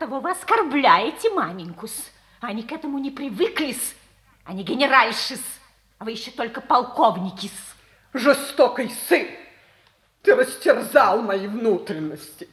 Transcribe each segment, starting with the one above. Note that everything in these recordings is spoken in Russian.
Оттого вы оскорбляете маменькус. Они к этому не привыклись. Они генеральшис, а вы еще только полковникис. Жестокий сын, ты растерзал мои внутренности.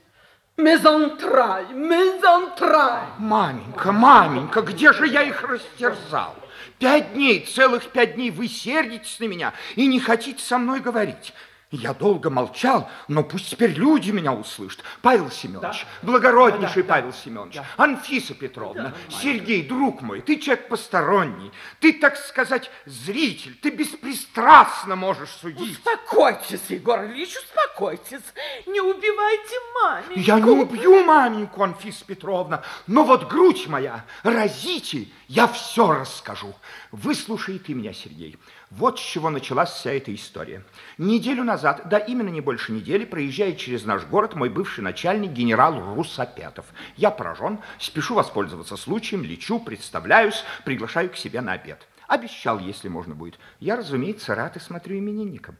Мезонтрай, мезонтрай. Маменька, маменька, где же я их растерзал? Пять дней, целых пять дней вы сердитесь на меня и не хотите со мной говорить. Я долго молчал, но пусть теперь люди меня услышат. Павел Семенович, да? благороднейший да, да, Павел Семенович, да. Анфиса Петровна, да, Сергей, друг мой, ты человек посторонний, ты, так сказать, зритель, ты беспристрастно можешь судить. Успокойтесь, Егор Ильич, успокойтесь, не убивайте маменьку. Я не убью маменьку, Анфиса Петровна, но вот грудь моя, разите, я все расскажу. Выслушай ты меня, Сергей. Вот с чего началась вся эта история. Неделю назад, да именно не больше недели, проезжает через наш город мой бывший начальник генерал Русопятов. Я поражен, спешу воспользоваться случаем, лечу, представляюсь, приглашаю к себе на обед. Обещал, если можно будет. Я, разумеется, рад и смотрю именинником.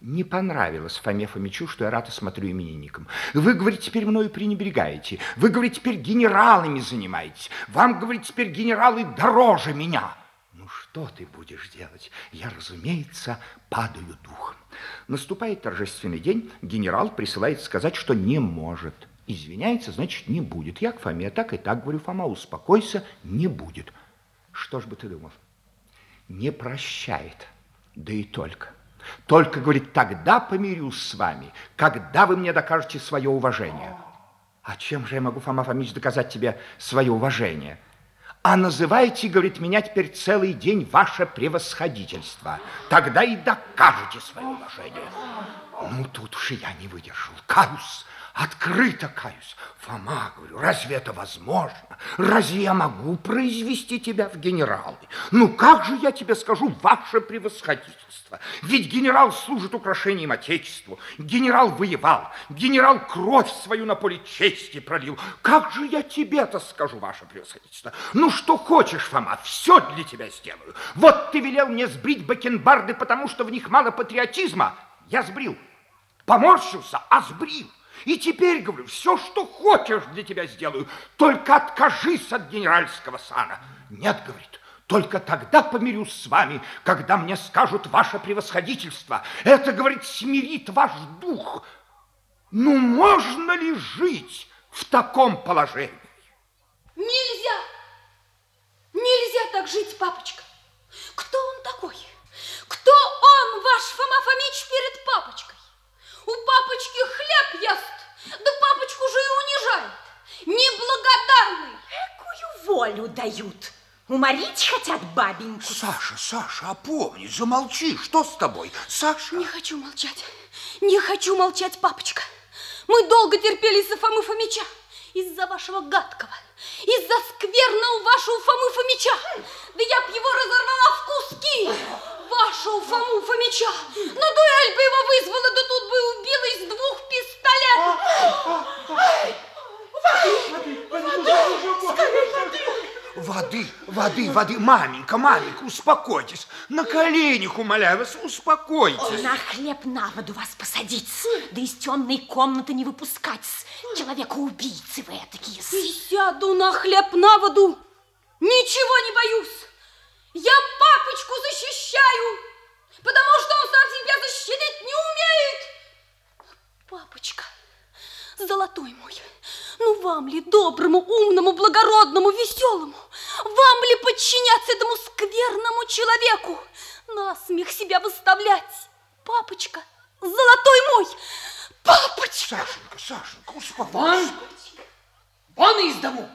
Не понравилось Фоме Фомичу, что я рад и смотрю именинником. Вы, говорите, теперь мною пренебрегаете. Вы, говорите, теперь генералами занимаетесь. Вам, говорите, теперь генералы дороже меня. Что ты будешь делать? Я, разумеется, падаю духом. Наступает торжественный день, генерал присылает сказать, что не может. Извиняется, значит, не будет. Я к Фоме так и так говорю, Фома, успокойся, не будет. Что ж бы ты думал? Не прощает, да и только. Только, говорит, тогда помирюсь с вами, когда вы мне докажете свое уважение. А чем же я могу, Фома Фомич, доказать тебе свое уважение? А называйте, говорит, меня теперь целый день ваше превосходительство. Тогда и докажете свое уважение. Ну, тут уж я не выдержал. Каюсь, открыто каюсь. Фома, говорю, разве это возможно? Разве я могу произвести тебя в генералы? Ну, как же я тебе скажу, ваше превосходительство? Ведь генерал служит украшением Отечеству. Генерал воевал. Генерал кровь свою на поле чести пролил. Как же я тебе-то скажу, ваше превосходительство? Ну, что хочешь, Фома, все для тебя сделаю. Вот ты велел мне сбрить бакенбарды, потому что в них мало патриотизма. Я сбрил. Поморщился, а сбрил. И теперь, говорю, все, что хочешь для тебя сделаю, только откажись от генеральского сана. Нет, говорит, только тогда помирюсь с вами, когда мне скажут ваше превосходительство. Это, говорит, смирит ваш дух. Ну, можно ли жить в таком положении? Нельзя! Нельзя так жить, папочка. Кто он такой? Кто он, ваш Фома Фомич, перед папочкой? У папочки хлеб ест, да папочку же и унижает. Неблагодарный. Какую волю дают? Уморить хотят бабеньку. Саша, Саша, опомни, замолчи. Что с тобой? Саша? Не хочу молчать. Не хочу молчать, папочка. Мы долго терпели из-за Фомы Фомича. Из-за вашего гадкого. Из-за скверного вашего Фомы Фомича. Да я б его разорвала в куски вашего Фому Фомича. На дуэль бы его вызвала, да тут бы убила из двух пистолетов. Воды, воды, воды, маменька, маменька, успокойтесь. На коленях, умоляю вас, успокойтесь. На хлеб на воду вас посадить, да из темной комнаты не выпускать. Человека-убийцы вы такие. Сяду на хлеб на воду, ничего не боюсь. Я папочку защищаю, потому что он сам себя защитить не умеет. Папочка, золотой мой, ну вам ли, доброму, умному, благородному, веселому, вам ли подчиняться этому скверному человеку, насмех себя выставлять? Папочка, золотой мой, папочка! Сашенька, Сашенька, успокойся. Вон, вон из дому.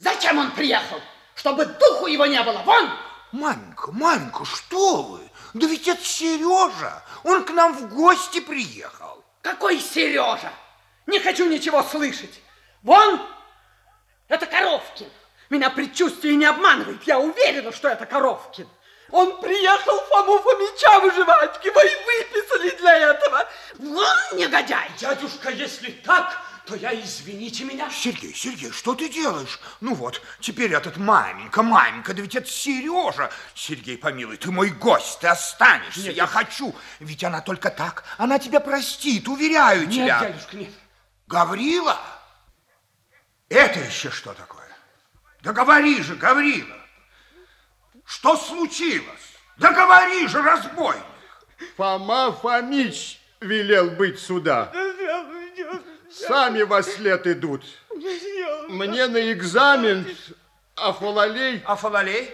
Зачем он приехал? чтобы духу его не было. Вон! Маменька, маменька, что вы? Да ведь это Сережа. Он к нам в гости приехал. Какой Сережа? Не хочу ничего слышать. Вон! Это Коровкин. Меня предчувствие не обманывает. Я уверена, что это Коровкин. Он приехал Фому Фомича выживать. Его и выписали для этого. Вон негодяй. Дядюшка, если так, то я, извините меня... Сергей, Сергей, что ты делаешь? Ну вот, теперь этот маменька, маменька, да ведь это Сережа. Сергей, помилуй, ты мой гость, ты останешься, нет, я нет. хочу. Ведь она только так, она тебя простит, уверяю нет, тебя. Нет, дядюшка, нет. Гаврила? Это еще что такое? Да говори же, Гаврила. Что случилось? Да говори же, разбойник. Фома Фомич велел быть сюда. Сами во след идут. Мне на экзамен Афалалей А Фалалей?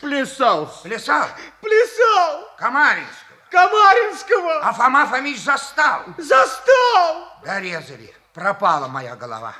плясал. Плясал? Плясал! Камаринского. Камаринского! А Фома Фомич застал. Застал! Дорезали. Пропала моя голова.